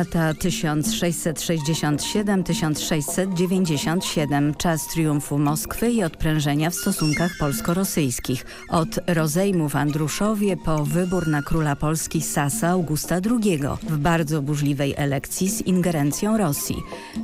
Lata 1667-1697, czas triumfu Moskwy i odprężenia w stosunkach polsko-rosyjskich. Od rozejmu w Andruszowie po wybór na króla Polski Sasa Augusta II w bardzo burzliwej elekcji z ingerencją Rosji.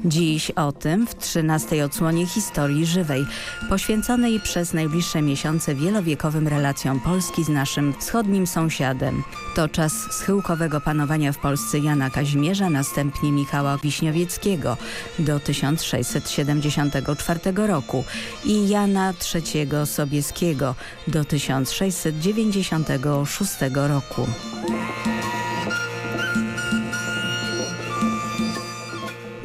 Dziś o tym w 13 odsłonie historii żywej, poświęconej przez najbliższe miesiące wielowiekowym relacjom Polski z naszym wschodnim sąsiadem. To czas schyłkowego panowania w Polsce Jana Kazimierza następnie Michała Wiśniowieckiego do 1674 roku i Jana III Sobieskiego do 1696 roku.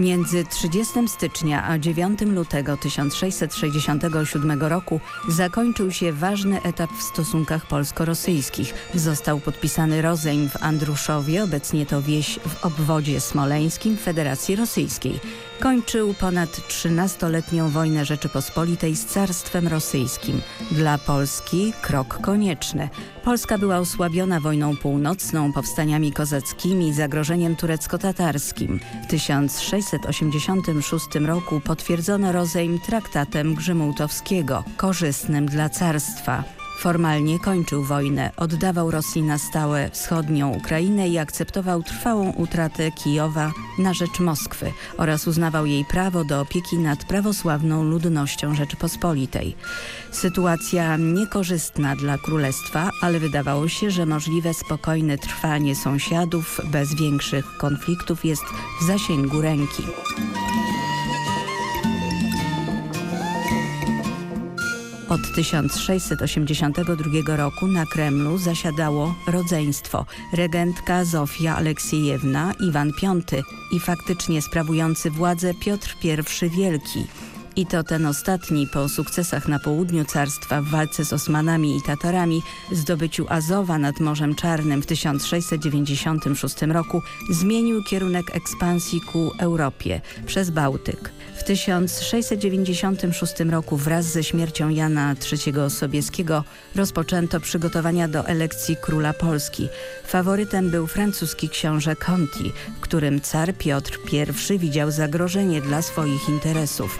Między 30 stycznia a 9 lutego 1667 roku zakończył się ważny etap w stosunkach polsko-rosyjskich. Został podpisany rozejm w Andruszowie, obecnie to wieś w obwodzie smoleńskim Federacji Rosyjskiej. Kończył ponad 13-letnią wojnę Rzeczypospolitej z Carstwem Rosyjskim. Dla Polski krok konieczny. Polska była osłabiona wojną północną, powstaniami kozackimi, zagrożeniem turecko-tatarskim. W 1686 roku potwierdzono rozejm traktatem Grzymułtowskiego, korzystnym dla carstwa. Formalnie kończył wojnę, oddawał Rosji na stałe wschodnią Ukrainę i akceptował trwałą utratę Kijowa na rzecz Moskwy oraz uznawał jej prawo do opieki nad prawosławną ludnością Rzeczypospolitej. Sytuacja niekorzystna dla królestwa, ale wydawało się, że możliwe spokojne trwanie sąsiadów bez większych konfliktów jest w zasięgu ręki. Od 1682 roku na Kremlu zasiadało rodzeństwo regentka Zofia Aleksiejewna, Iwan V i faktycznie sprawujący władzę Piotr I Wielki. I to ten ostatni po sukcesach na południu carstwa w walce z Osmanami i Tatarami, zdobyciu Azowa nad Morzem Czarnym w 1696 roku zmienił kierunek ekspansji ku Europie przez Bałtyk. W 1696 roku wraz ze śmiercią Jana III Sobieskiego rozpoczęto przygotowania do elekcji króla Polski. Faworytem był francuski książę Conti, którym car Piotr I widział zagrożenie dla swoich interesów.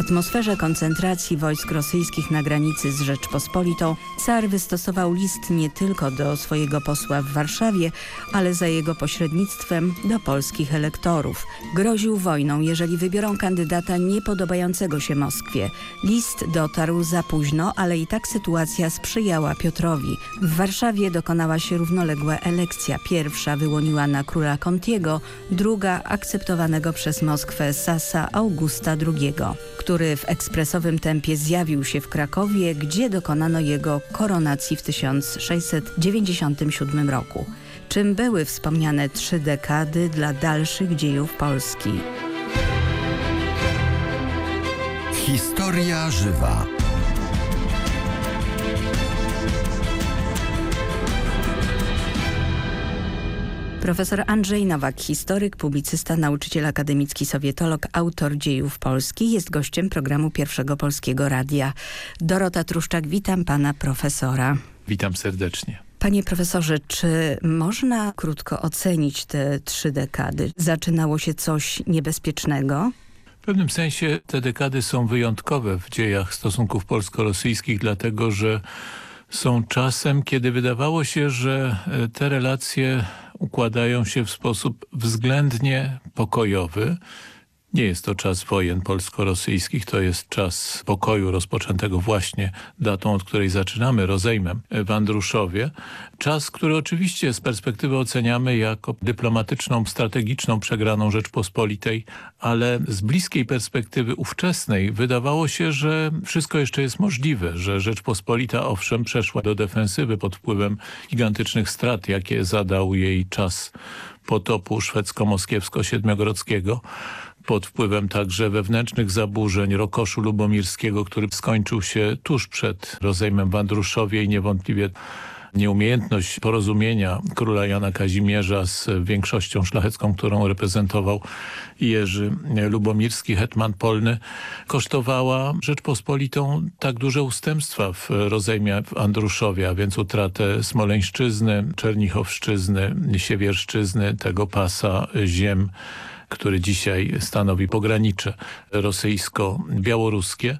atmosferze koncentracji wojsk rosyjskich na granicy z Rzeczpospolitą car wystosował list nie tylko do swojego posła w Warszawie, ale za jego pośrednictwem do polskich elektorów. Groził wojną, jeżeli wybiorą kandydata niepodobającego się Moskwie. List dotarł za późno, ale i tak sytuacja sprzyjała Piotrowi. W Warszawie dokonała się równoległa elekcja. Pierwsza wyłoniła na króla Contiego, druga akceptowanego przez Moskwę Sasa Augusta II który w ekspresowym tempie zjawił się w Krakowie, gdzie dokonano jego koronacji w 1697 roku. Czym były wspomniane trzy dekady dla dalszych dziejów Polski? Historia żywa. Profesor Andrzej Nowak, historyk, publicysta, nauczyciel akademicki, sowietolog, autor dziejów Polski, jest gościem programu Pierwszego Polskiego Radia. Dorota Truszczak, witam pana profesora. Witam serdecznie. Panie profesorze, czy można krótko ocenić te trzy dekady? Zaczynało się coś niebezpiecznego? W pewnym sensie te dekady są wyjątkowe w dziejach stosunków polsko-rosyjskich, dlatego że są czasem, kiedy wydawało się, że e, te relacje układają się w sposób względnie pokojowy Nie jest to czas wojen polsko-rosyjskich, to jest czas pokoju rozpoczętego właśnie datą, od której zaczynamy, rozejmem w Andruszowie. Czas, który oczywiście z perspektywy oceniamy jako dyplomatyczną, strategiczną przegraną Rzeczpospolitej, ale z bliskiej perspektywy ówczesnej wydawało się, że wszystko jeszcze jest możliwe, że Rzeczpospolita owszem przeszła do defensywy pod wpływem gigantycznych strat, jakie zadał jej czas potopu szwedzko-moskiewsko-siedmiogrodzkiego, pod wpływem także wewnętrznych zaburzeń Rokoszu Lubomirskiego, który skończył się tuż przed rozejmem w Andruszowie i niewątpliwie nieumiejętność porozumienia króla Jana Kazimierza z większością szlachecką, którą reprezentował Jerzy Lubomirski, hetman polny, kosztowała Rzeczpospolitą tak duże ustępstwa w rozejmie w Andruszowie, a więc utratę Smoleńszczyzny, Czernichowszczyzny, Siewierszczyzny, tego pasa ziem który dzisiaj stanowi pogranicze rosyjsko-białoruskie.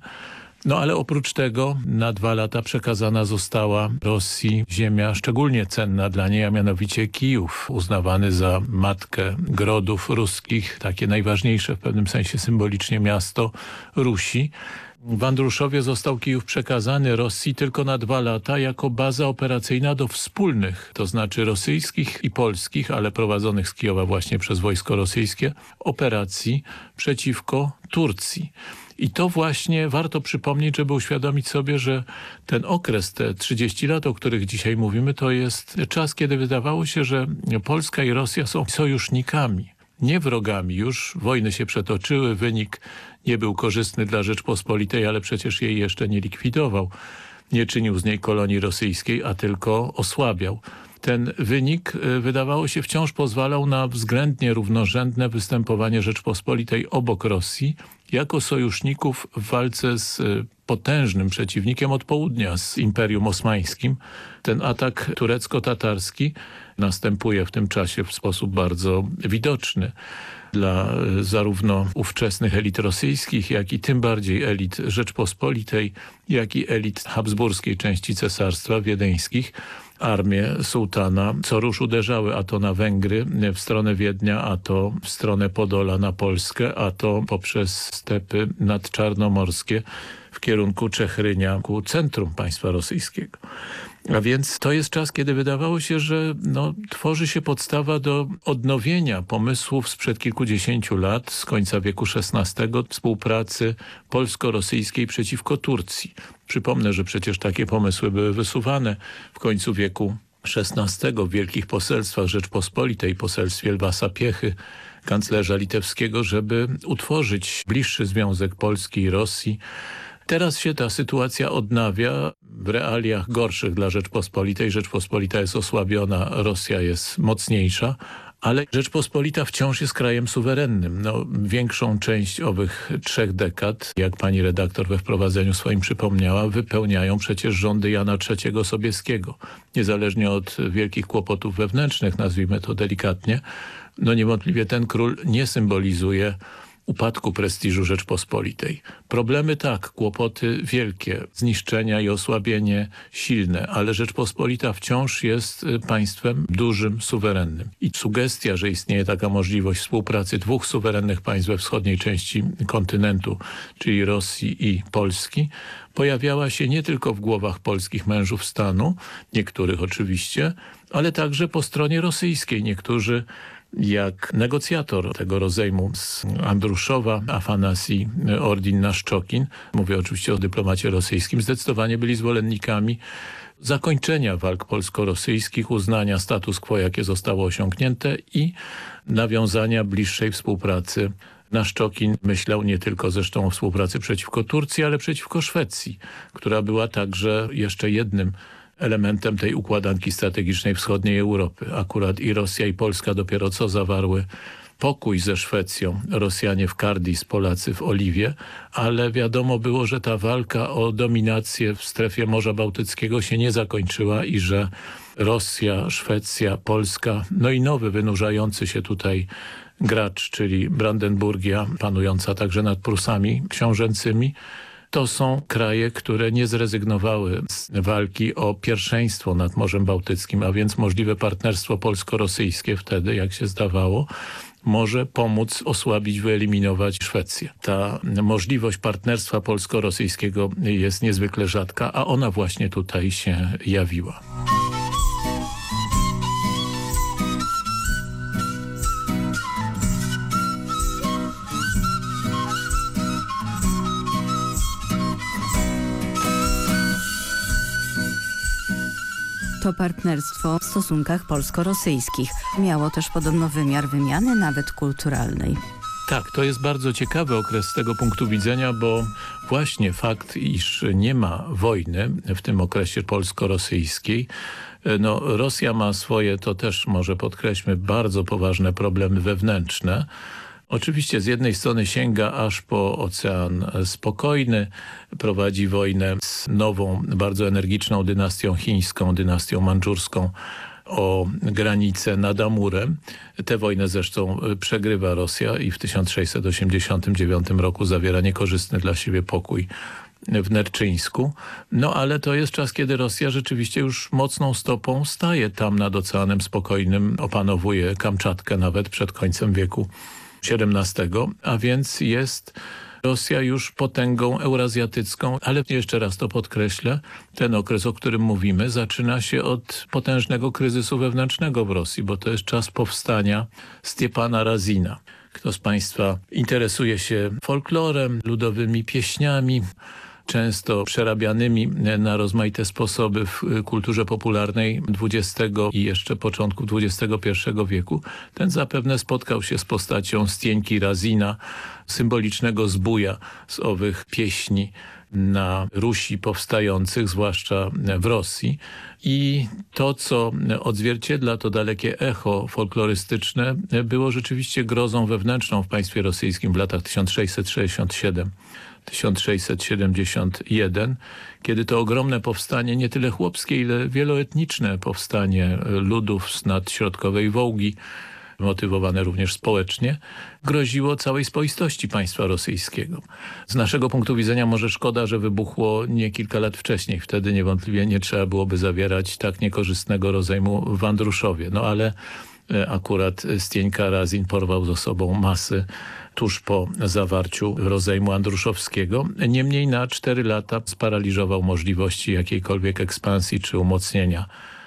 No ale oprócz tego na dwa lata przekazana została Rosji ziemia szczególnie cenna dla niej, a mianowicie Kijów, uznawany za matkę grodów ruskich, takie najważniejsze w pewnym sensie symbolicznie miasto Rusi. W Andruszowie został Kijów przekazany Rosji tylko na dwa lata jako baza operacyjna do wspólnych, to znaczy rosyjskich i polskich, ale prowadzonych z Kijowa właśnie przez wojsko rosyjskie, operacji przeciwko Turcji. I to właśnie warto przypomnieć, żeby uświadomić sobie, że ten okres, te 30 lat, o których dzisiaj mówimy, to jest czas, kiedy wydawało się, że Polska i Rosja są sojusznikami nie wrogami. Już wojny się przetoczyły, wynik nie był korzystny dla Rzeczpospolitej, ale przecież jej jeszcze nie likwidował. Nie czynił z niej kolonii rosyjskiej, a tylko osłabiał. Ten wynik y, wydawało się wciąż pozwalał na względnie równorzędne występowanie Rzeczpospolitej obok Rosji jako sojuszników w walce z y, potężnym przeciwnikiem od południa, z Imperium Osmańskim. Ten atak turecko-tatarski następuje w tym czasie w sposób bardzo widoczny dla e, zarówno ówczesnych elit rosyjskich, jak i tym bardziej elit Rzeczpospolitej, jak i elit habsburskiej części cesarstwa wiedeńskich. Armie sułtana co rusz uderzały, a to na Węgry w stronę Wiednia, a to w stronę Podola na Polskę, a to poprzez stepy nadczarnomorskie w kierunku Czechrynia ku centrum państwa rosyjskiego. A więc to jest czas, kiedy wydawało się, że no, tworzy się podstawa do odnowienia pomysłów sprzed kilkudziesięciu lat, z końca wieku XVI, współpracy polsko-rosyjskiej przeciwko Turcji. Przypomnę, że przecież takie pomysły były wysuwane w końcu wieku XVI w wielkich poselstwach Rzeczpospolitej, poselstwie Lwa Sapiechy, kanclerza litewskiego, żeby utworzyć bliższy związek Polski i Rosji, Teraz się ta sytuacja odnawia w realiach gorszych dla Rzeczpospolitej. Rzeczpospolita jest osłabiona, Rosja jest mocniejsza, ale Rzeczpospolita wciąż jest krajem suwerennym. No, większą część owych trzech dekad, jak pani redaktor we wprowadzeniu swoim przypomniała, wypełniają przecież rządy Jana III Sobieskiego. Niezależnie od wielkich kłopotów wewnętrznych, nazwijmy to delikatnie, no niewątpliwie ten król nie symbolizuje upadku prestiżu Rzeczpospolitej. Problemy tak, kłopoty wielkie, zniszczenia i osłabienie silne, ale Rzeczpospolita wciąż jest y, państwem dużym, suwerennym. I sugestia, że istnieje taka możliwość współpracy dwóch suwerennych państw we wschodniej części kontynentu, czyli Rosji i Polski, pojawiała się nie tylko w głowach polskich mężów stanu, niektórych oczywiście, ale także po stronie rosyjskiej. Niektórzy jak negocjator tego rozejmu z Andruszowa, Afanasji Ordin-Naszczokin, mówię oczywiście o dyplomacie rosyjskim, zdecydowanie byli zwolennikami zakończenia walk polsko-rosyjskich, uznania status quo, jakie zostało osiągnięte i nawiązania bliższej współpracy Naszczokin myślał nie tylko zresztą o współpracy przeciwko Turcji, ale przeciwko Szwecji, która była także jeszcze jednym elementem tej układanki strategicznej wschodniej Europy. Akurat i Rosja i Polska dopiero co zawarły pokój ze Szwecją, Rosjanie w Kardis, Polacy w Oliwie, ale wiadomo było, że ta walka o dominację w strefie Morza Bałtyckiego się nie zakończyła i że Rosja, Szwecja, Polska, no i nowy wynurzający się tutaj gracz, czyli Brandenburgia, panująca także nad Prusami książęcymi, to są kraje, które nie zrezygnowały z walki o pierwszeństwo nad Morzem Bałtyckim, a więc możliwe partnerstwo polsko-rosyjskie wtedy, jak się zdawało, może pomóc osłabić, wyeliminować Szwecję. Ta możliwość partnerstwa polsko-rosyjskiego jest niezwykle rzadka, a ona właśnie tutaj się jawiła. To partnerstwo w stosunkach polsko-rosyjskich miało też podobno wymiar wymiany, nawet kulturalnej. Tak, to jest bardzo ciekawy okres z tego punktu widzenia, bo właśnie fakt, iż nie ma wojny w tym okresie polsko-rosyjskiej, no Rosja ma swoje, to też może podkreślmy, bardzo poważne problemy wewnętrzne. Oczywiście z jednej strony sięga aż po Ocean Spokojny, prowadzi wojnę z nową, bardzo energiczną dynastią chińską, dynastią mandżurską, o granicę nad Amurem. Tę wojnę zresztą przegrywa Rosja i w 1689 roku zawiera niekorzystny dla siebie pokój w Nerczyńsku. No ale to jest czas, kiedy Rosja rzeczywiście już mocną stopą staje tam nad Oceanem Spokojnym, opanowuje Kamczatkę nawet przed końcem wieku XVII, a więc jest Rosja już potęgą eurazjatycką, ale jeszcze raz to podkreślę, ten okres, o którym mówimy, zaczyna się od potężnego kryzysu wewnętrznego w Rosji, bo to jest czas powstania Stiepana Razina. Kto z Państwa interesuje się folklorem, ludowymi pieśniami, często przerabianymi na rozmaite sposoby w kulturze popularnej XX i jeszcze początku XXI wieku, ten zapewne spotkał się z postacią Stieńki Razina, symbolicznego zbuja z owych pieśni na Rusi powstających, zwłaszcza w Rosji. I to, co odzwierciedla to dalekie echo folklorystyczne, było rzeczywiście grozą wewnętrzną w państwie rosyjskim w latach 1667 1671, kiedy to ogromne powstanie, nie tyle chłopskie, ile wieloetniczne powstanie ludów z nadśrodkowej Wołgi, motywowane również społecznie, groziło całej spoistości państwa rosyjskiego. Z naszego punktu widzenia może szkoda, że wybuchło nie kilka lat wcześniej. Wtedy niewątpliwie nie trzeba byłoby zawierać tak niekorzystnego rozejmu w Andruszowie. No ale akurat Stieńka Razin porwał ze sobą masy tuż po zawarciu rozejmu andruszowskiego. Niemniej na cztery lata sparaliżował możliwości jakiejkolwiek ekspansji czy umocnienia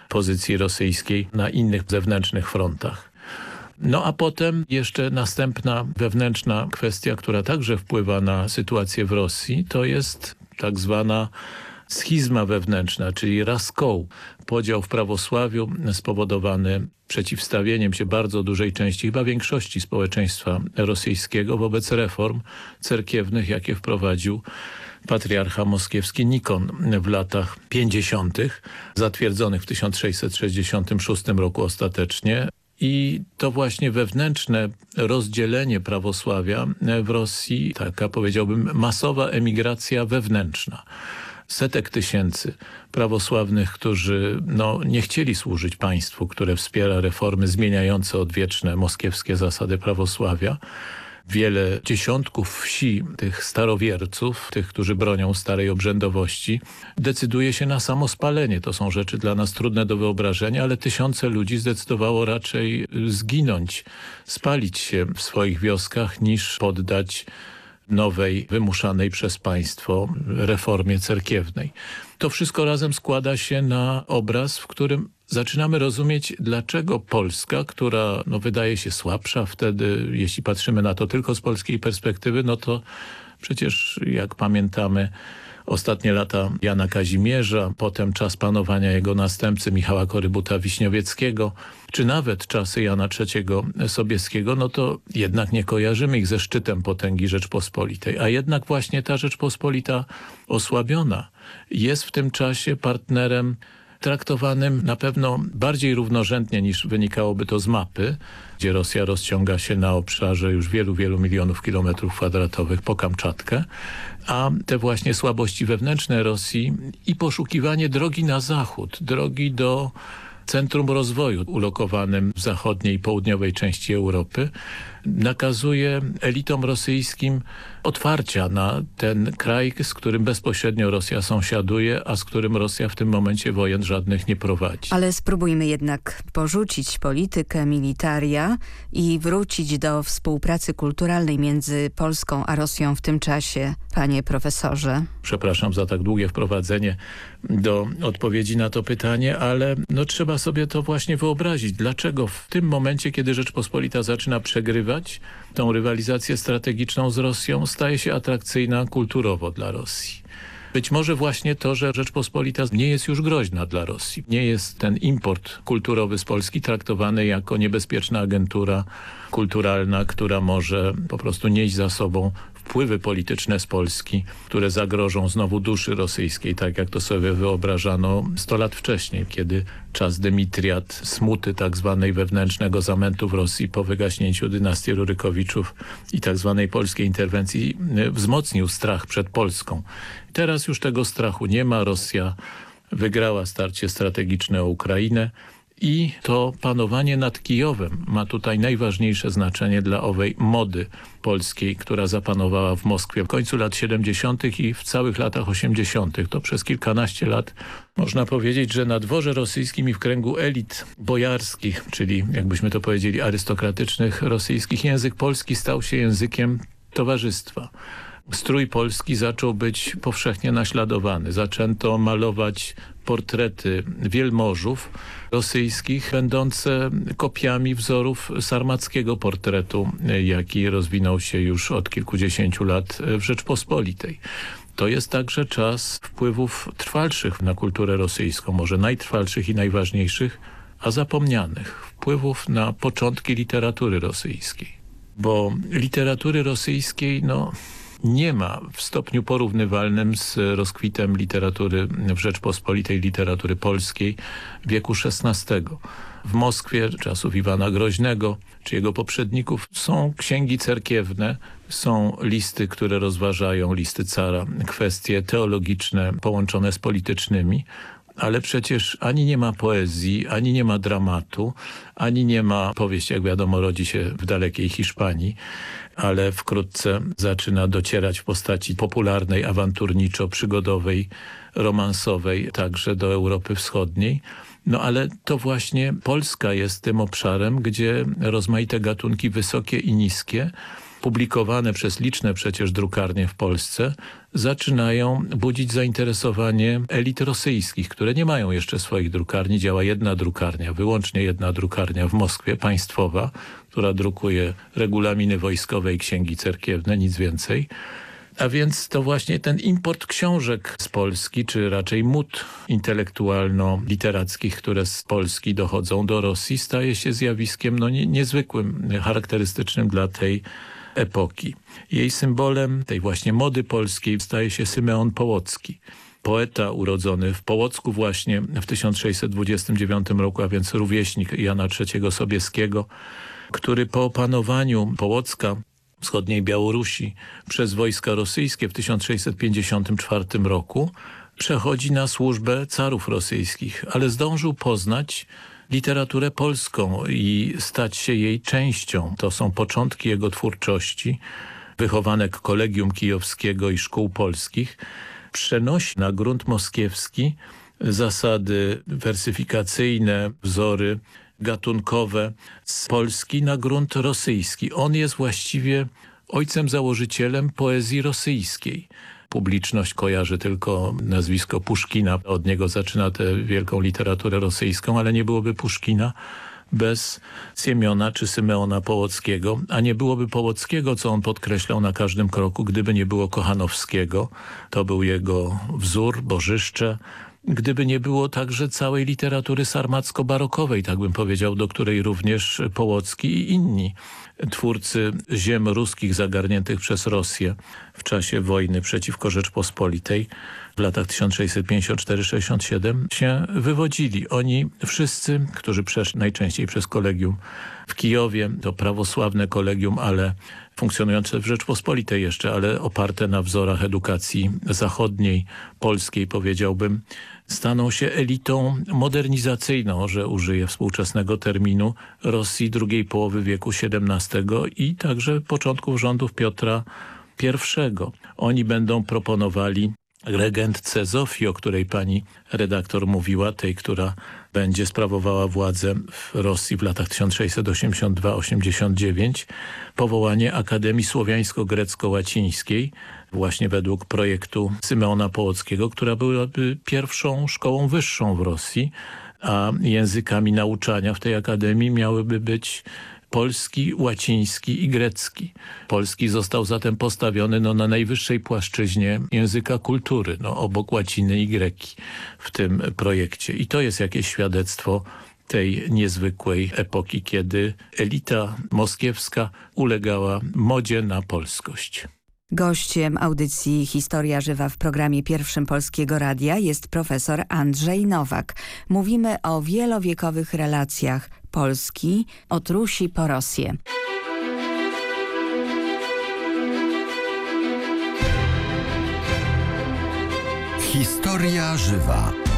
pozycji rosyjskiej na innych zewnętrznych frontach. No a potem jeszcze następna wewnętrzna kwestia, która także wpływa na sytuację w Rosji, to jest tak zwana schizma wewnętrzna, czyli raskoł, podział w prawosławiu spowodowany przeciwstawieniem się bardzo dużej części, chyba większości społeczeństwa rosyjskiego wobec reform cerkiewnych, jakie wprowadził patriarcha moskiewski Nikon w latach 50., zatwierdzonych w 1666 roku ostatecznie. I to właśnie wewnętrzne rozdzielenie prawosławia w Rosji, taka powiedziałbym masowa emigracja wewnętrzna setek tysięcy prawosławnych, którzy no, nie chcieli służyć państwu, które wspiera reformy zmieniające odwieczne moskiewskie zasady prawosławia. Wiele dziesiątków wsi tych starowierców, tych, którzy bronią starej obrzędowości, decyduje się na samospalenie. To są rzeczy dla nas trudne do wyobrażenia, ale tysiące ludzi zdecydowało raczej zginąć, spalić się w swoich wioskach, niż poddać nowej, wymuszanej przez państwo reformie cerkiewnej. To wszystko razem składa się na obraz, w którym zaczynamy rozumieć, dlaczego Polska, która no, wydaje się słabsza wtedy, jeśli patrzymy na to tylko z polskiej perspektywy, no to przecież jak pamiętamy ostatnie lata Jana Kazimierza, potem czas panowania jego następcy Michała Korybuta-Wiśniowieckiego, czy nawet czasy Jana III Sobieskiego, no to jednak nie kojarzymy ich ze szczytem potęgi Rzeczpospolitej. A jednak właśnie ta Rzeczpospolita osłabiona jest w tym czasie partnerem traktowanym na pewno bardziej równorzędnie niż wynikałoby to z mapy, gdzie Rosja rozciąga się na obszarze już wielu, wielu milionów kilometrów kwadratowych po Kamczatkę, a te właśnie słabości wewnętrzne Rosji i poszukiwanie drogi na zachód, drogi do centrum rozwoju ulokowanym w zachodniej i południowej części Europy nakazuje elitom rosyjskim otwarcia na ten kraj, z którym bezpośrednio Rosja sąsiaduje, a z którym Rosja w tym momencie wojen żadnych nie prowadzi. Ale spróbujmy jednak porzucić politykę militaria i wrócić do współpracy kulturalnej między Polską a Rosją w tym czasie, panie profesorze. Przepraszam za tak długie wprowadzenie do odpowiedzi na to pytanie, ale no, trzeba sobie to właśnie wyobrazić. Dlaczego w tym momencie, kiedy Rzeczpospolita zaczyna przegrywać tą rywalizację strategiczną z Rosją, staje się atrakcyjna kulturowo dla Rosji? Być może właśnie to, że Rzeczpospolita nie jest już groźna dla Rosji. Nie jest ten import kulturowy z Polski traktowany jako niebezpieczna agentura kulturalna, która może po prostu nieść za sobą wpływy polityczne z Polski, które zagrożą znowu duszy rosyjskiej, tak jak to sobie wyobrażano 100 lat wcześniej, kiedy czas Dymitriat, smuty tak zwanej wewnętrznego zamętu w Rosji po wygaśnięciu dynastii Rurykowiczów i tak zwanej polskiej interwencji wzmocnił strach przed Polską. Teraz już tego strachu nie ma. Rosja wygrała starcie strategiczne o Ukrainę i to panowanie nad Kijowem ma tutaj najważniejsze znaczenie dla owej mody polskiej, która zapanowała w Moskwie w końcu lat 70. i w całych latach 80. To przez kilkanaście lat można powiedzieć, że na dworze rosyjskim i w kręgu elit bojarskich, czyli jakbyśmy to powiedzieli arystokratycznych rosyjskich, język polski stał się językiem towarzystwa strój polski zaczął być powszechnie naśladowany. Zaczęto malować portrety wielmożów rosyjskich, będące kopiami wzorów sarmackiego portretu, jaki rozwinął się już od kilkudziesięciu lat w Rzeczpospolitej. To jest także czas wpływów trwalszych na kulturę rosyjską, może najtrwalszych i najważniejszych, a zapomnianych. Wpływów na początki literatury rosyjskiej. Bo literatury rosyjskiej, no nie ma w stopniu porównywalnym z rozkwitem literatury w Rzeczpospolitej, literatury polskiej wieku XVI. W Moskwie czasów Iwana Groźnego czy jego poprzedników są księgi cerkiewne, są listy, które rozważają, listy cara, kwestie teologiczne połączone z politycznymi, ale przecież ani nie ma poezji, ani nie ma dramatu, ani nie ma powieść, jak wiadomo, rodzi się w dalekiej Hiszpanii, ale wkrótce zaczyna docierać w postaci popularnej, awanturniczo-przygodowej, romansowej, także do Europy Wschodniej. No ale to właśnie Polska jest tym obszarem, gdzie rozmaite gatunki wysokie i niskie publikowane przez liczne przecież drukarnie w Polsce, zaczynają budzić zainteresowanie elit rosyjskich, które nie mają jeszcze swoich drukarni. Działa jedna drukarnia, wyłącznie jedna drukarnia w Moskwie, państwowa, która drukuje regulaminy wojskowe i księgi cerkiewne, nic więcej. A więc to właśnie ten import książek z Polski, czy raczej mód intelektualno-literackich, które z Polski dochodzą do Rosji, staje się zjawiskiem no, nie, niezwykłym, charakterystycznym dla tej epoki. Jej symbolem tej właśnie mody polskiej staje się Symeon Połocki. Poeta urodzony w Połocku właśnie w 1629 roku, a więc rówieśnik Jana III Sobieskiego, który po opanowaniu Połocka wschodniej Białorusi przez wojska rosyjskie w 1654 roku przechodzi na służbę carów rosyjskich, ale zdążył poznać literaturę polską i stać się jej częścią. To są początki jego twórczości, wychowanek Kolegium Kijowskiego i Szkół Polskich. Przenosi na grunt moskiewski zasady wersyfikacyjne, wzory gatunkowe z Polski na grunt rosyjski. On jest właściwie ojcem założycielem poezji rosyjskiej publiczność kojarzy tylko nazwisko Puszkina. Od niego zaczyna tę wielką literaturę rosyjską, ale nie byłoby Puszkina bez Siemiona czy Symeona Połockiego, a nie byłoby Połockiego, co on podkreślał na każdym kroku, gdyby nie było Kochanowskiego. To był jego wzór, bożyszcze, gdyby nie było także całej literatury sarmacko-barokowej, tak bym powiedział, do której również Połocki i inni twórcy ziem ruskich zagarniętych przez Rosję w czasie wojny przeciwko Rzeczpospolitej w latach 1654-67 się wywodzili. Oni wszyscy, którzy przeszli najczęściej przez kolegium w Kijowie, to prawosławne kolegium, ale funkcjonujące w Rzeczpospolitej jeszcze, ale oparte na wzorach edukacji zachodniej, polskiej powiedziałbym, staną się elitą modernizacyjną, że użyję współczesnego terminu Rosji drugiej połowy wieku XVII i także początków rządów Piotra I. Oni będą proponowali regentce Zofii, o której pani redaktor mówiła, tej, która będzie sprawowała władzę w Rosji w latach 1682-89, powołanie Akademii Słowiańsko-Grecko-Łacińskiej, właśnie według projektu Symeona Połockiego, która byłaby pierwszą szkołą wyższą w Rosji, a językami nauczania w tej akademii miałyby być polski, łaciński i grecki. Polski został zatem postawiony no, na najwyższej płaszczyźnie języka kultury, no, obok łaciny i greki w tym projekcie. I to jest jakieś świadectwo tej niezwykłej epoki, kiedy elita moskiewska ulegała modzie na polskość. Gościem audycji Historia Żywa w programie pierwszym Polskiego Radia jest profesor Andrzej Nowak. Mówimy o wielowiekowych relacjach Polski od Rusi po Rosję. Historia Żywa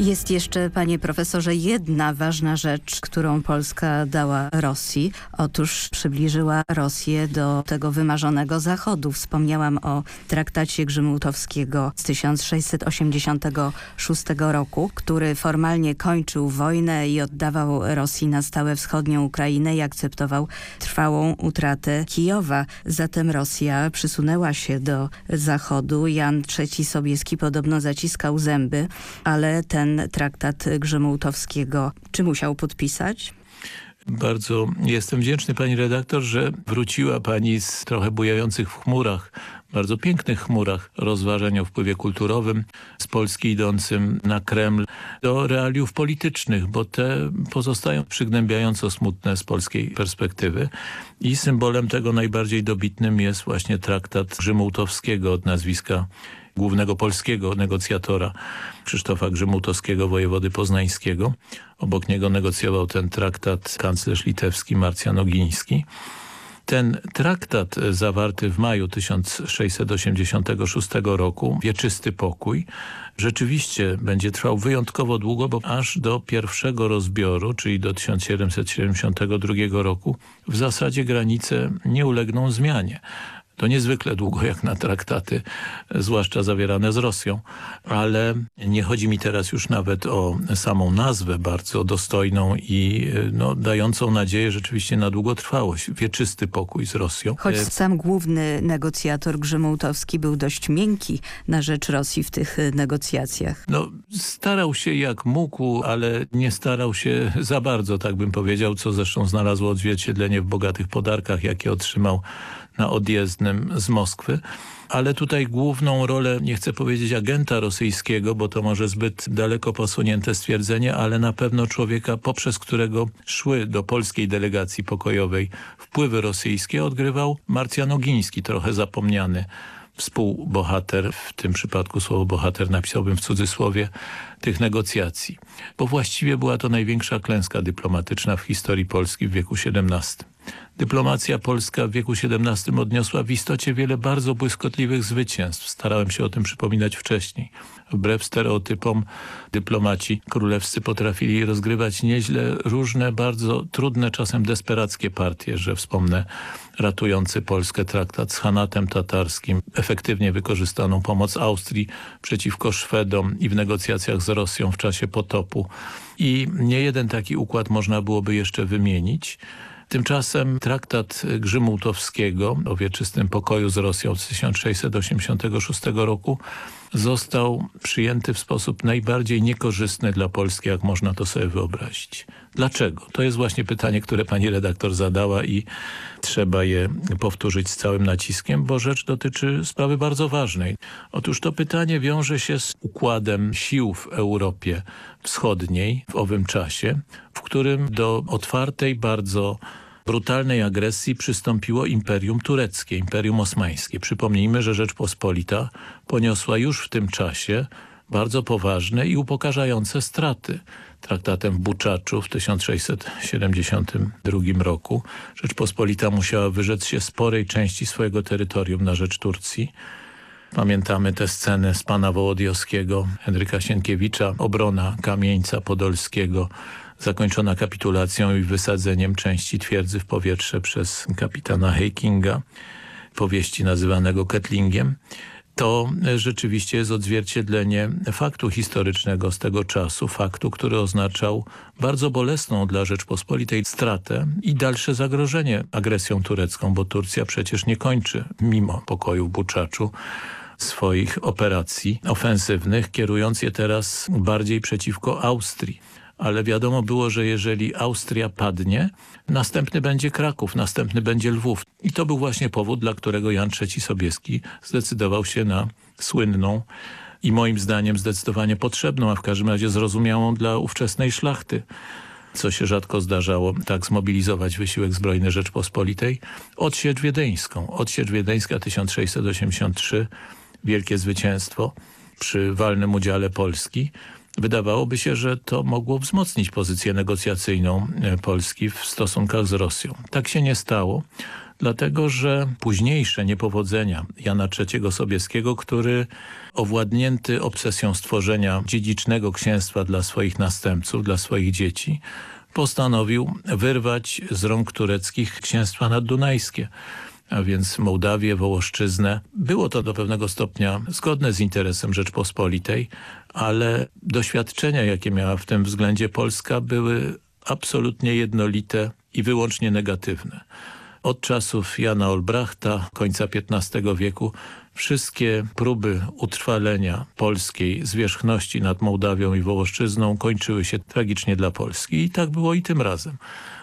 Jest jeszcze, panie profesorze, jedna ważna rzecz, którą Polska dała Rosji. Otóż przybliżyła Rosję do tego wymarzonego Zachodu. Wspomniałam o traktacie Grzymałtowskiego z 1686 roku, który formalnie kończył wojnę i oddawał Rosji na stałe wschodnią Ukrainę i akceptował trwałą utratę Kijowa. Zatem Rosja przysunęła się do Zachodu. Jan III Sobieski podobno zaciskał zęby, ale ten traktat Grzymułtowskiego, czy musiał podpisać? Bardzo jestem wdzięczny pani redaktor, że wróciła pani z trochę bujających w chmurach, bardzo pięknych chmurach rozważań o wpływie kulturowym z Polski idącym na Kreml do realiów politycznych, bo te pozostają przygnębiająco smutne z polskiej perspektywy i symbolem tego najbardziej dobitnym jest właśnie traktat Grzymułtowskiego od nazwiska głównego polskiego negocjatora Krzysztofa Grzymutowskiego, wojewody poznańskiego. Obok niego negocjował ten traktat kanclerz litewski Marcjan Ogiński. Ten traktat zawarty w maju 1686 roku, Wieczysty Pokój, rzeczywiście będzie trwał wyjątkowo długo, bo aż do pierwszego rozbioru, czyli do 1772 roku, w zasadzie granice nie ulegną zmianie. To niezwykle długo jak na traktaty, zwłaszcza zawierane z Rosją, ale nie chodzi mi teraz już nawet o samą nazwę bardzo dostojną i no, dającą nadzieję rzeczywiście na długotrwałość, wieczysty pokój z Rosją. Choć sam główny negocjator Grzymułtowski był dość miękki na rzecz Rosji w tych negocjacjach. No, starał się jak mógł, ale nie starał się za bardzo, tak bym powiedział, co zresztą znalazło odzwierciedlenie w bogatych podarkach, jakie otrzymał na odjezdnym z Moskwy. Ale tutaj główną rolę, nie chcę powiedzieć agenta rosyjskiego, bo to może zbyt daleko posunięte stwierdzenie, ale na pewno człowieka, poprzez którego szły do polskiej delegacji pokojowej wpływy rosyjskie, odgrywał Marcjan Ogiński, trochę zapomniany współbohater, w tym przypadku słowo bohater napisałbym w cudzysłowie, tych negocjacji. Bo właściwie była to największa klęska dyplomatyczna w historii Polski w wieku XVII. Dyplomacja polska w wieku XVII odniosła w istocie wiele bardzo błyskotliwych zwycięstw. Starałem się o tym przypominać wcześniej. Wbrew stereotypom dyplomaci królewscy potrafili rozgrywać nieźle różne, bardzo trudne, czasem desperackie partie, że wspomnę ratujący Polskę traktat z Hanatem tatarskim, efektywnie wykorzystaną pomoc Austrii przeciwko Szwedom i w negocjacjach z Rosją w czasie potopu. I nie jeden taki układ można byłoby jeszcze wymienić. Tymczasem traktat Grzymułtowskiego o wieczystym pokoju z Rosją z 1686 roku został przyjęty w sposób najbardziej niekorzystny dla Polski, jak można to sobie wyobrazić. Dlaczego? To jest właśnie pytanie, które pani redaktor zadała i trzeba je powtórzyć z całym naciskiem, bo rzecz dotyczy sprawy bardzo ważnej. Otóż to pytanie wiąże się z układem sił w Europie Wschodniej w owym czasie, w którym do otwartej, bardzo brutalnej agresji przystąpiło Imperium Tureckie, Imperium Osmańskie. Przypomnijmy, że Rzeczpospolita poniosła już w tym czasie bardzo poważne i upokarzające straty. Traktatem w Buczaczu w 1672 roku Rzeczpospolita musiała wyrzec się sporej części swojego terytorium na rzecz Turcji. Pamiętamy te sceny z pana Wołodyjowskiego, Henryka Sienkiewicza, obrona Kamieńca Podolskiego, zakończona kapitulacją i wysadzeniem części twierdzy w powietrze przez kapitana Heikinga, powieści nazywanego Kettlingiem to rzeczywiście jest odzwierciedlenie faktu historycznego z tego czasu, faktu, który oznaczał bardzo bolesną dla Rzeczpospolitej stratę i dalsze zagrożenie agresją turecką, bo Turcja przecież nie kończy, mimo pokoju w Buczaczu, swoich operacji ofensywnych, kierując je teraz bardziej przeciwko Austrii ale wiadomo było, że jeżeli Austria padnie, następny będzie Kraków, następny będzie Lwów. I to był właśnie powód, dla którego Jan III Sobieski zdecydował się na słynną i moim zdaniem zdecydowanie potrzebną, a w każdym razie zrozumiałą dla ówczesnej szlachty co się rzadko zdarzało, tak zmobilizować wysiłek zbrojny Rzeczpospolitej, odsiecz wiedeńską. Odsiecz wiedeńska 1683, wielkie zwycięstwo przy walnym udziale Polski, Wydawałoby się, że to mogło wzmocnić pozycję negocjacyjną e, Polski w stosunkach z Rosją. Tak się nie stało, dlatego że późniejsze niepowodzenia Jana III Sobieskiego, który owładnięty obsesją stworzenia dziedzicznego księstwa dla swoich następców, dla swoich dzieci, postanowił wyrwać z rąk tureckich księstwa naddunajskie a więc Mołdawię, Wołoszczyznę. Było to do pewnego stopnia zgodne z interesem Rzeczpospolitej, ale doświadczenia, jakie miała w tym względzie Polska, były absolutnie jednolite i wyłącznie negatywne. Od czasów Jana Olbrachta, końca XV wieku, wszystkie próby utrwalenia polskiej zwierzchności nad Mołdawią i Wołoszczyzną kończyły się tragicznie dla Polski. I tak było i tym razem.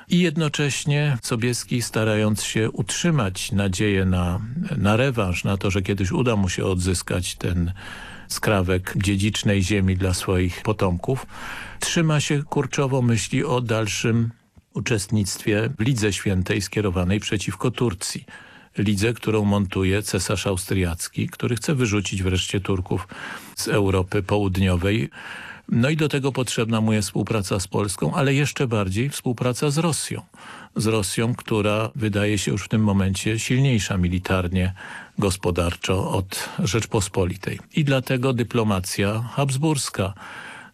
I jednocześnie Sobieski starając się utrzymać nadzieję na, na rewanż, na to, że kiedyś uda mu się odzyskać ten skrawek dziedzicznej ziemi dla swoich potomków, trzyma się kurczowo myśli o dalszym uczestnictwie w Lidze Świętej skierowanej przeciwko Turcji. Lidze, którą montuje cesarz austriacki, który chce wyrzucić wreszcie Turków z Europy Południowej. No i do tego potrzebna mu jest współpraca z Polską, ale jeszcze bardziej współpraca z Rosją. Z Rosją, która wydaje się już w tym momencie silniejsza militarnie, gospodarczo od Rzeczpospolitej. I dlatego dyplomacja habsburska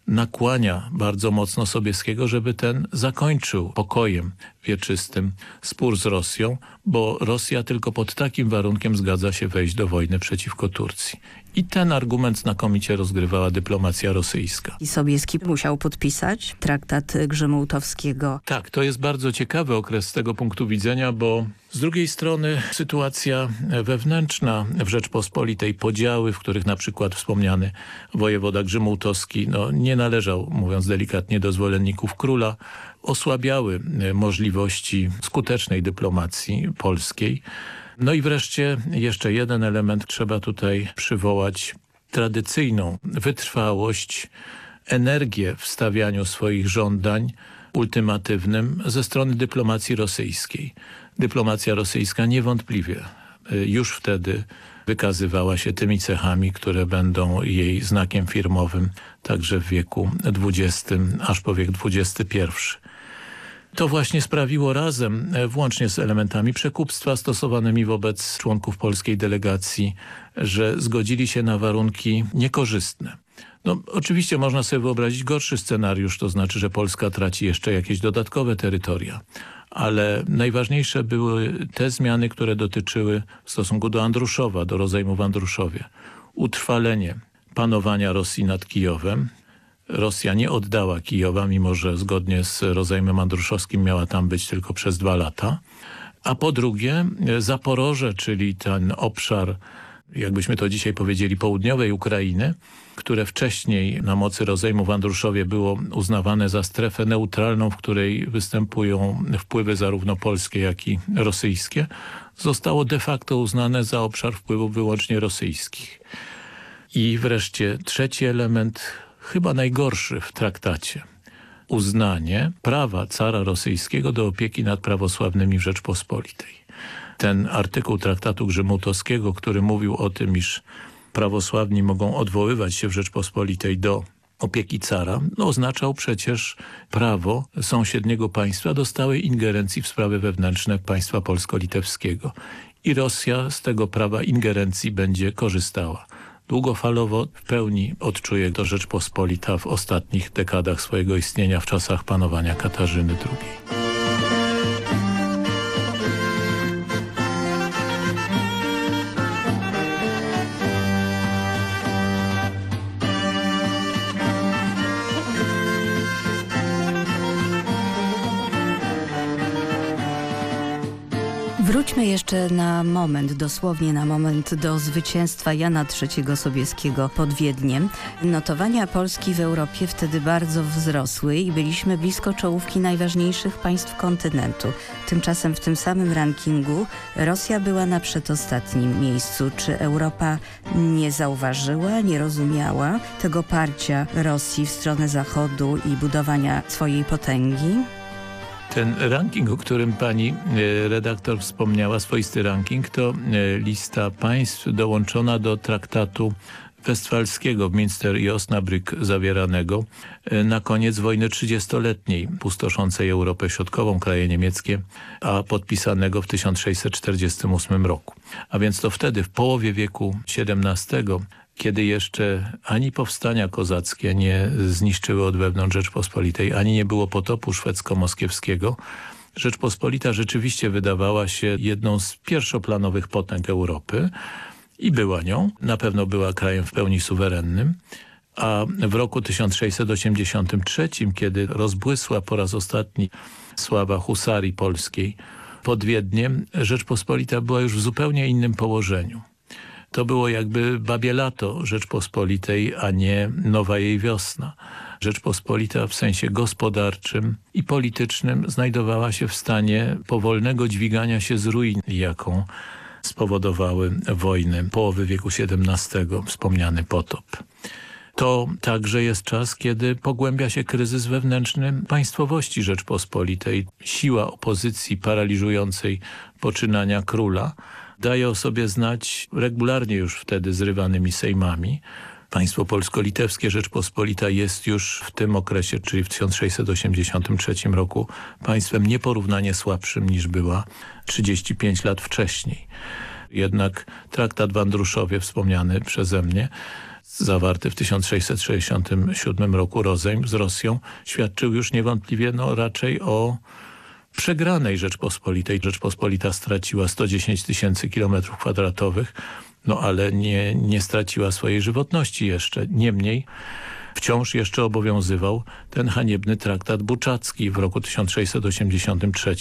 nakłania bardzo mocno Sobieskiego, żeby ten zakończył pokojem wieczystym spór z Rosją, bo Rosja tylko pod takim warunkiem zgadza się wejść do wojny przeciwko Turcji. I ten argument znakomicie rozgrywała dyplomacja rosyjska. I Sobieski musiał podpisać traktat Grzymułtowskiego. Tak, to jest bardzo ciekawy okres z tego punktu widzenia, bo z drugiej strony sytuacja wewnętrzna w Rzeczpospolitej, podziały, w których na przykład wspomniany wojewoda Grzymułtowski no, nie należał, mówiąc delikatnie, do zwolenników króla, osłabiały możliwości skutecznej dyplomacji polskiej. No i wreszcie jeszcze jeden element trzeba tutaj przywołać. Tradycyjną wytrwałość, energię w stawianiu swoich żądań ultimatywnym ze strony dyplomacji rosyjskiej. Dyplomacja rosyjska niewątpliwie y, już wtedy wykazywała się tymi cechami, które będą jej znakiem firmowym także w wieku XX aż po wiek XXI. To właśnie sprawiło razem, e, włącznie z elementami przekupstwa stosowanymi wobec członków polskiej delegacji, że zgodzili się na warunki niekorzystne. No, oczywiście można sobie wyobrazić gorszy scenariusz, to znaczy, że Polska traci jeszcze jakieś dodatkowe terytoria. Ale najważniejsze były te zmiany, które dotyczyły w stosunku do Andruszowa, do rozejmu w Andruszowie. Utrwalenie panowania Rosji nad Kijowem, Rosja nie oddała Kijowa, mimo że zgodnie z rozejmem andruszowskim miała tam być tylko przez dwa lata. A po drugie Zaporoże, czyli ten obszar, jakbyśmy to dzisiaj powiedzieli, południowej Ukrainy, które wcześniej na mocy rozejmu w Andruszowie było uznawane za strefę neutralną, w której występują wpływy zarówno polskie, jak i rosyjskie, zostało de facto uznane za obszar wpływów wyłącznie rosyjskich. I wreszcie trzeci element chyba najgorszy w traktacie. Uznanie prawa cara rosyjskiego do opieki nad prawosławnymi w Rzeczpospolitej. Ten artykuł traktatu Grzymutowskiego, który mówił o tym, iż prawosławni mogą odwoływać się w Rzeczpospolitej do opieki cara, no, oznaczał przecież prawo sąsiedniego państwa do stałej ingerencji w sprawy wewnętrzne państwa polsko-litewskiego. I Rosja z tego prawa ingerencji będzie korzystała. Długofalowo w pełni odczuje to Rzeczpospolita w ostatnich dekadach swojego istnienia w czasach panowania Katarzyny II. Wróćmy jeszcze na moment, dosłownie na moment do zwycięstwa Jana III Sobieskiego pod Wiedniem. Notowania Polski w Europie wtedy bardzo wzrosły i byliśmy blisko czołówki najważniejszych państw kontynentu. Tymczasem w tym samym rankingu Rosja była na przedostatnim miejscu. Czy Europa nie zauważyła, nie rozumiała tego parcia Rosji w stronę Zachodu i budowania swojej potęgi? Ten ranking, o którym pani e, redaktor wspomniała, swoisty ranking, to e, lista państw dołączona do traktatu westfalskiego w Minster i Osnabrück zawieranego e, na koniec wojny 30-letniej pustoszącej Europę Środkową, kraje niemieckie, a podpisanego w 1648 roku. A więc to wtedy, w połowie wieku XVII, kiedy jeszcze ani powstania kozackie nie zniszczyły od wewnątrz Rzeczpospolitej, ani nie było potopu szwedzko-moskiewskiego, Rzeczpospolita rzeczywiście wydawała się jedną z pierwszoplanowych potęg Europy i była nią. Na pewno była krajem w pełni suwerennym. A w roku 1683, kiedy rozbłysła po raz ostatni sława husarii polskiej pod Wiedniem, Rzeczpospolita była już w zupełnie innym położeniu to było jakby babie lato Rzeczpospolitej, a nie nowa jej wiosna. Rzeczpospolita w sensie gospodarczym i politycznym znajdowała się w stanie powolnego dźwigania się z ruin, jaką spowodowały wojny połowy wieku XVII, wspomniany potop. To także jest czas, kiedy pogłębia się kryzys wewnętrzny państwowości Rzeczpospolitej. Siła opozycji paraliżującej poczynania króla daje o sobie znać regularnie już wtedy zrywanymi sejmami. Państwo polsko-litewskie Rzeczpospolita jest już w tym okresie, czyli w 1683 roku, państwem nieporównanie słabszym niż była 35 lat wcześniej. Jednak traktat w Andruszowie wspomniany przeze mnie zawarty w 1667 roku rozejm z Rosją świadczył już niewątpliwie no, raczej o przegranej Rzeczpospolitej. Rzeczpospolita straciła 110 tysięcy kilometrów kwadratowych, no ale nie, nie straciła swojej żywotności jeszcze. Niemniej wciąż jeszcze obowiązywał ten haniebny traktat buczacki w roku 1683,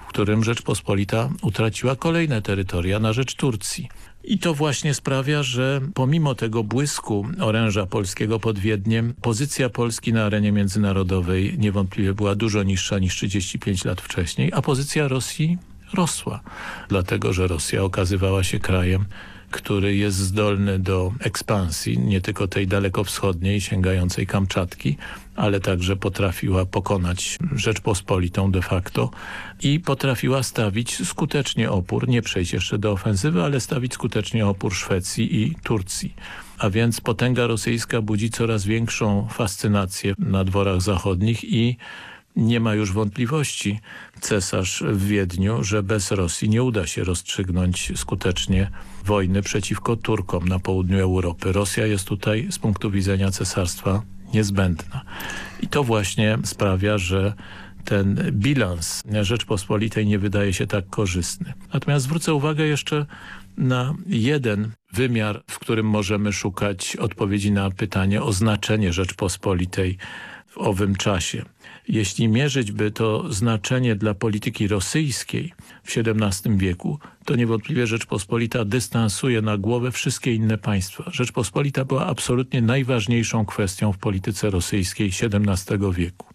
w którym Rzeczpospolita utraciła kolejne terytoria na rzecz Turcji. I to właśnie sprawia, że pomimo tego błysku oręża polskiego pod Wiedniem, pozycja Polski na arenie międzynarodowej niewątpliwie była dużo niższa niż 35 lat wcześniej, a pozycja Rosji rosła, dlatego że Rosja okazywała się krajem, który jest zdolny do ekspansji, nie tylko tej dalekowschodniej, sięgającej Kamczatki, ale także potrafiła pokonać Rzeczpospolitą de facto i potrafiła stawić skutecznie opór, nie przejść jeszcze do ofensywy, ale stawić skutecznie opór Szwecji i Turcji. A więc potęga rosyjska budzi coraz większą fascynację na dworach zachodnich i nie ma już wątpliwości cesarz w Wiedniu, że bez Rosji nie uda się rozstrzygnąć skutecznie wojny przeciwko Turkom na południu Europy. Rosja jest tutaj z punktu widzenia cesarstwa niezbędna. I to właśnie sprawia, że ten bilans Rzeczpospolitej nie wydaje się tak korzystny. Natomiast zwrócę uwagę jeszcze na jeden wymiar, w którym możemy szukać odpowiedzi na pytanie o znaczenie Rzeczpospolitej w owym czasie. Jeśli mierzyć by to znaczenie dla polityki rosyjskiej w XVII wieku, to niewątpliwie Rzeczpospolita dystansuje na głowę wszystkie inne państwa. Rzeczpospolita była absolutnie najważniejszą kwestią w polityce rosyjskiej XVII wieku.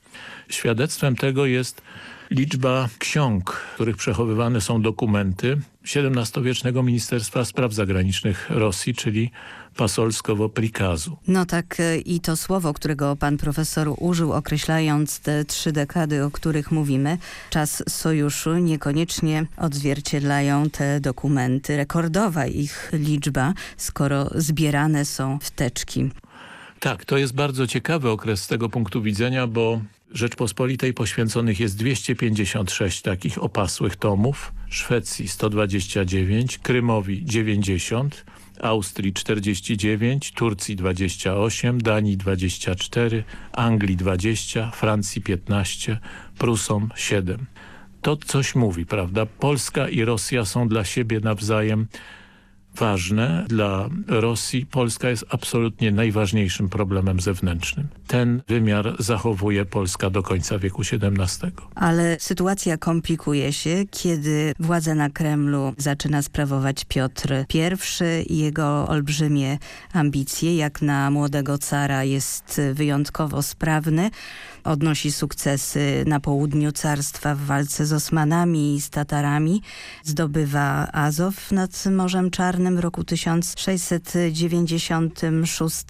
Świadectwem tego jest liczba ksiąg, w których przechowywane są dokumenty XVII-wiecznego Ministerstwa Spraw Zagranicznych Rosji, czyli pasolskowo prikazu. No tak e, i to słowo, którego pan profesor użył określając te trzy dekady, o których mówimy, czas sojuszu niekoniecznie odzwierciedlają te dokumenty. Rekordowa ich liczba, skoro zbierane są w teczki. Tak, to jest bardzo ciekawy okres z tego punktu widzenia, bo Rzeczpospolitej poświęconych jest 256 takich opasłych tomów, Szwecji 129, Krymowi 90, Austrii 49, Turcji 28, Danii 24, Anglii 20, Francji 15, Prusom 7. To coś mówi, prawda? Polska i Rosja są dla siebie nawzajem ważne. Dla Rosji Polska jest absolutnie najważniejszym problemem zewnętrznym. Ten wymiar zachowuje Polska do końca wieku XVII. Ale sytuacja komplikuje się, kiedy władzę na Kremlu zaczyna sprawować Piotr I. Jego olbrzymie ambicje, jak na młodego cara, jest wyjątkowo sprawny. Odnosi sukcesy na południu carstwa w walce z Osmanami i z Tatarami. Zdobywa Azow nad Morzem Czarnym w roku 1696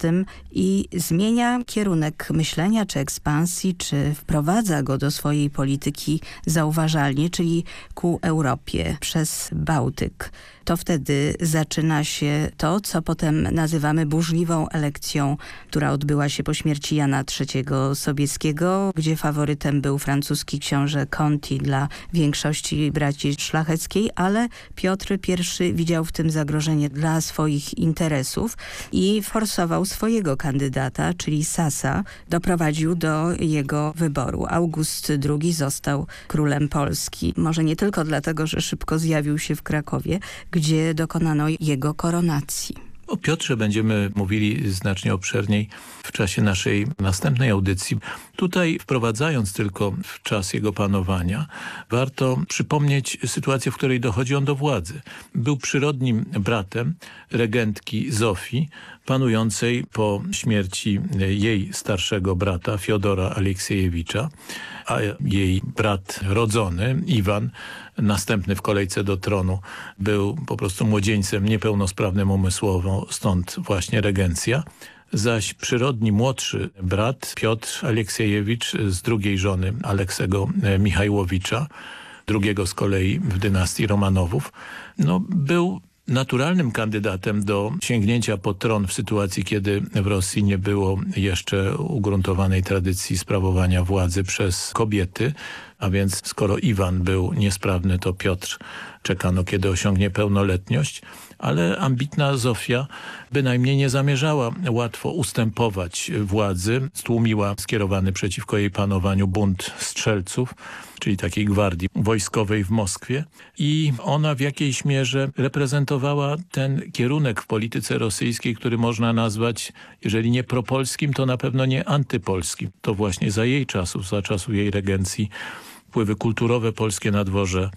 i zmienia kierunek myślenia czy ekspansji, czy wprowadza go do swojej polityki zauważalnie, czyli ku Europie przez Bałtyk. To wtedy zaczyna się to, co potem nazywamy burzliwą elekcją, która odbyła się po śmierci Jana III Sobieskiego, gdzie faworytem był francuski książę Conti dla większości braci szlacheckiej, ale Piotr I widział w tym zagrożenie dla swoich interesów i forsował swojego kandydata, czyli Sasa, doprowadził do jego wyboru. August II został królem Polski. Może nie tylko dlatego, że szybko zjawił się w Krakowie, gdzie dokonano jego koronacji. O Piotrze będziemy mówili znacznie obszerniej w czasie naszej następnej audycji. Tutaj wprowadzając tylko w czas jego panowania, warto przypomnieć sytuację, w której dochodzi on do władzy. Był przyrodnim bratem regentki Zofii, panującej po śmierci jej starszego brata Fiodora Aleksiejewicza, a jej brat rodzony, Iwan, następny w kolejce do tronu, był po prostu młodzieńcem niepełnosprawnym umysłowo, stąd właśnie regencja. Zaś przyrodni młodszy brat Piotr Aleksiejewicz z drugiej żony Aleksego Michajłowicza, drugiego z kolei w dynastii Romanowów, no, był naturalnym kandydatem do sięgnięcia po tron w sytuacji, kiedy w Rosji nie było jeszcze ugruntowanej tradycji sprawowania władzy przez kobiety, a więc skoro Iwan był niesprawny, to Piotr czekano, kiedy osiągnie pełnoletność, ale ambitna Zofia bynajmniej nie zamierzała łatwo ustępować władzy. Stłumiła skierowany przeciwko jej panowaniu bunt strzelców, czyli takiej gwardii wojskowej w Moskwie i ona w jakiejś mierze reprezentowała ten kierunek w polityce rosyjskiej, który można nazwać, jeżeli nie propolskim, to na pewno nie antypolskim. To właśnie za jej czasów, za czasów jej regencji wpływy kulturowe polskie na dworze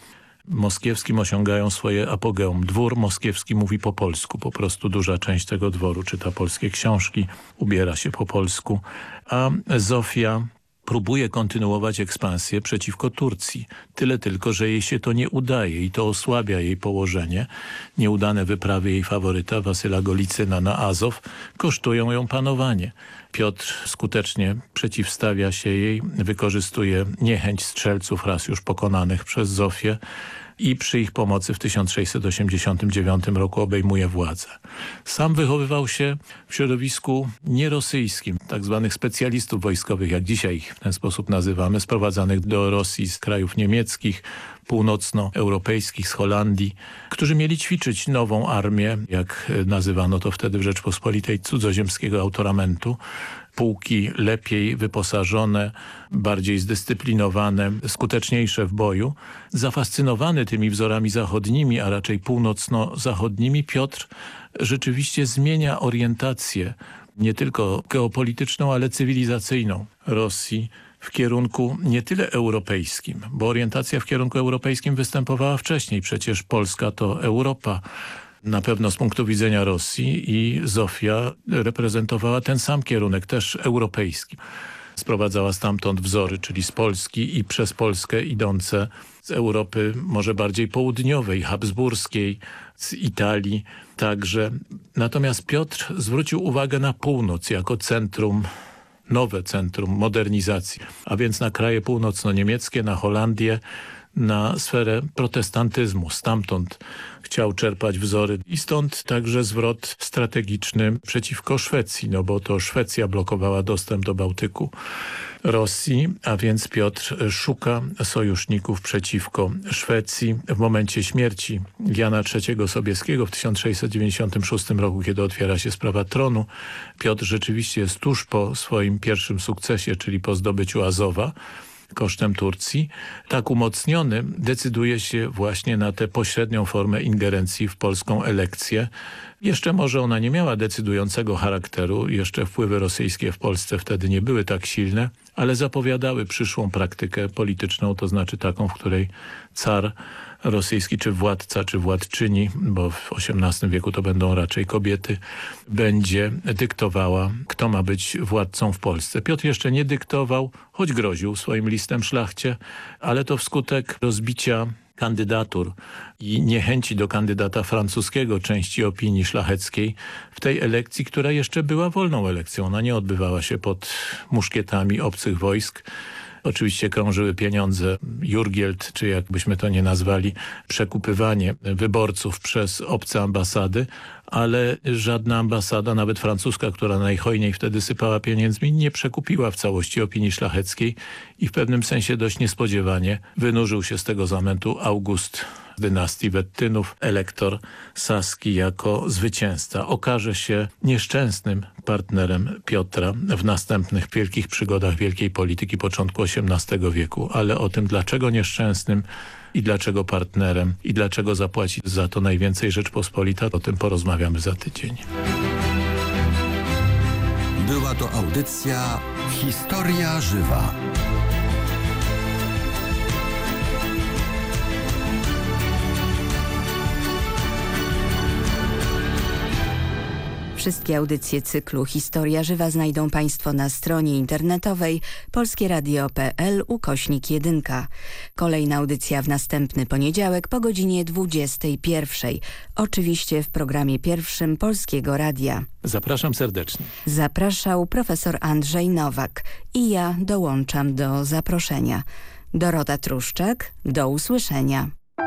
moskiewskim osiągają swoje apogeum. Dwór moskiewski mówi po polsku, po prostu duża część tego dworu czyta polskie książki, ubiera się po polsku, a Zofia próbuje kontynuować ekspansję przeciwko Turcji. Tyle tylko, że jej się to nie udaje i to osłabia jej położenie. Nieudane wyprawy jej faworyta Wasyla Golicyna na Azow kosztują ją panowanie. Piotr skutecznie przeciwstawia się jej, wykorzystuje niechęć strzelców raz już pokonanych przez Zofię i przy ich pomocy w 1689 roku obejmuje władzę. Sam wychowywał się w środowisku nierosyjskim, tak zwanych specjalistów wojskowych, jak dzisiaj ich w ten sposób nazywamy, sprowadzanych do Rosji z krajów niemieckich, północnoeuropejskich, z Holandii, którzy mieli ćwiczyć nową armię, jak nazywano to wtedy w Rzeczpospolitej, cudzoziemskiego autoramentu, pułki lepiej wyposażone, bardziej zdyscyplinowane, skuteczniejsze w boju. Zafascynowany tymi wzorami zachodnimi, a raczej północno-zachodnimi, Piotr rzeczywiście zmienia orientację nie tylko geopolityczną, ale cywilizacyjną Rosji w kierunku nie tyle europejskim, bo orientacja w kierunku europejskim występowała wcześniej. Przecież Polska to Europa, na pewno z punktu widzenia Rosji i Zofia reprezentowała ten sam kierunek, też europejski. sprowadzała stamtąd wzory, czyli z Polski i przez Polskę idące z Europy może bardziej południowej, habsburskiej, z Italii także. Natomiast Piotr zwrócił uwagę na północ jako centrum nowe centrum modernizacji, a więc na kraje północno-niemieckie, na Holandię, na sferę protestantyzmu. Stamtąd chciał czerpać wzory i stąd także zwrot strategiczny przeciwko Szwecji, no bo to Szwecja blokowała dostęp do Bałtyku Rosji, a więc Piotr szuka sojuszników przeciwko Szwecji. W momencie śmierci Jana III Sobieskiego w 1696 roku, kiedy otwiera się sprawa tronu, Piotr rzeczywiście jest tuż po swoim pierwszym sukcesie, czyli po zdobyciu Azowa, kosztem Turcji, tak umocniony decyduje się właśnie na tę pośrednią formę ingerencji w polską elekcję. Jeszcze może ona nie miała decydującego charakteru, jeszcze wpływy rosyjskie w Polsce wtedy nie były tak silne, ale zapowiadały przyszłą praktykę polityczną, to znaczy taką, w której car rosyjski, czy władca, czy władczyni, bo w XVIII wieku to będą raczej kobiety, będzie dyktowała, kto ma być władcą w Polsce. Piotr jeszcze nie dyktował, choć groził swoim listem szlachcie, ale to wskutek rozbicia kandydatur i niechęci do kandydata francuskiego części opinii szlacheckiej w tej elekcji, która jeszcze była wolną elekcją. Ona nie odbywała się pod muszkietami obcych wojsk. Oczywiście krążyły pieniądze, jurgielt, czy jakbyśmy to nie nazwali, przekupywanie wyborców przez obce ambasady, ale żadna ambasada, nawet francuska, która najhojniej wtedy sypała pieniędzmi, nie przekupiła w całości opinii szlacheckiej i w pewnym sensie dość niespodziewanie wynurzył się z tego zamętu August dynastii Wettynów, elektor Saski jako zwycięzca. Okaże się nieszczęsnym partnerem Piotra w następnych wielkich przygodach wielkiej polityki początku XVIII wieku, ale o tym dlaczego nieszczęsnym i dlaczego partnerem i dlaczego zapłaci za to najwięcej Rzeczpospolita, o tym porozmawiamy za tydzień. Była to audycja Historia Żywa. Wszystkie audycje cyklu Historia Żywa znajdą Państwo na stronie internetowej polskieradio.pl ukośnik 1. Kolejna audycja w następny poniedziałek po godzinie 21. Oczywiście w programie pierwszym Polskiego Radia. Zapraszam serdecznie. Zapraszał profesor Andrzej Nowak i ja dołączam do zaproszenia. Dorota Truszczak, do usłyszenia.